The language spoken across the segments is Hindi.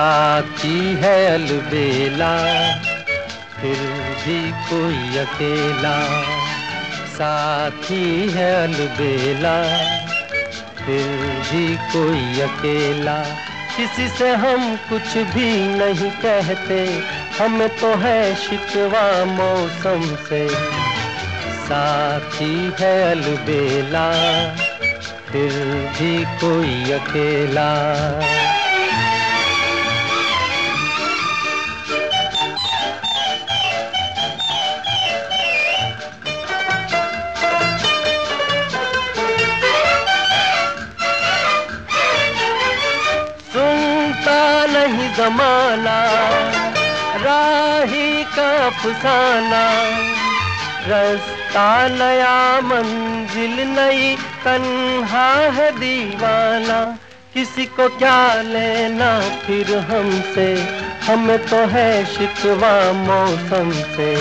साथी है अलबेला, फिर भी कोई अकेला। साथी है अलबेला, फिर भी कोई अकेला। किसी से हम कुछ भी नहीं कहते, हमें तो है शिकवा मौसम से। साथी है अलबेला, फिर भी कोई अकेला। नहीं जमाना, राही का फुसाना। रास्ता नया, मंजिल नई, तन्हा है दीवाना। किसी को क्या लेना फिर हमसे? हमें तो है शिकवा मौसम से।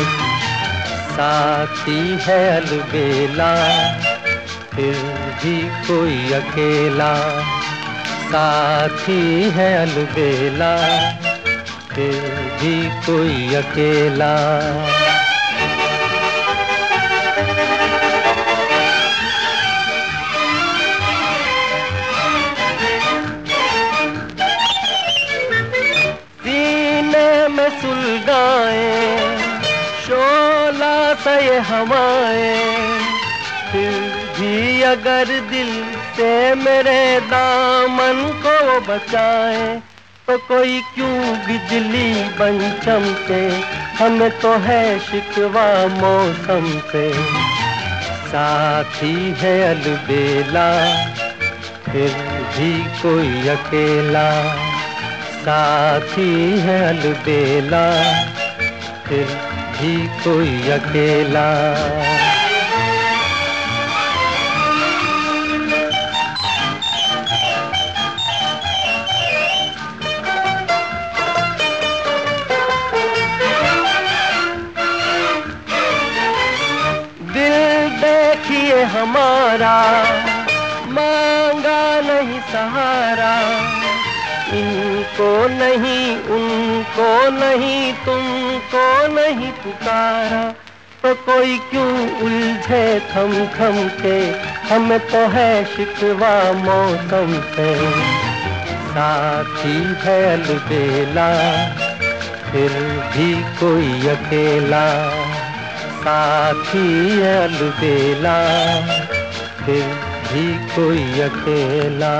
साथी है अलबेला, फिर भी कोई अकेला। साथी है अलबेला फिर भी कोई अकेला। सीने में सुलगाए शोला से हवाएँ फिर भी अगर दिल से मेरे दामन को बचाए तो कोई क्यों बिजली बन चमके? हमें तो है शिकवा मौसम से। साथी है अलबेला, फिर भी कोई अकेला। साथी है अलबेला, फिर भी कोई अकेला। हमारा मांगा नहीं सहारा। इनको नहीं, उनको नहीं, तुमको नहीं पुकारा। तो कोई क्यों उलझे थम थम के? हमें तो है शिकवा मौसम से साथी है अलबेला फिर भी कोई अकेला। साथी अलबेला फिर भी कोई अकेला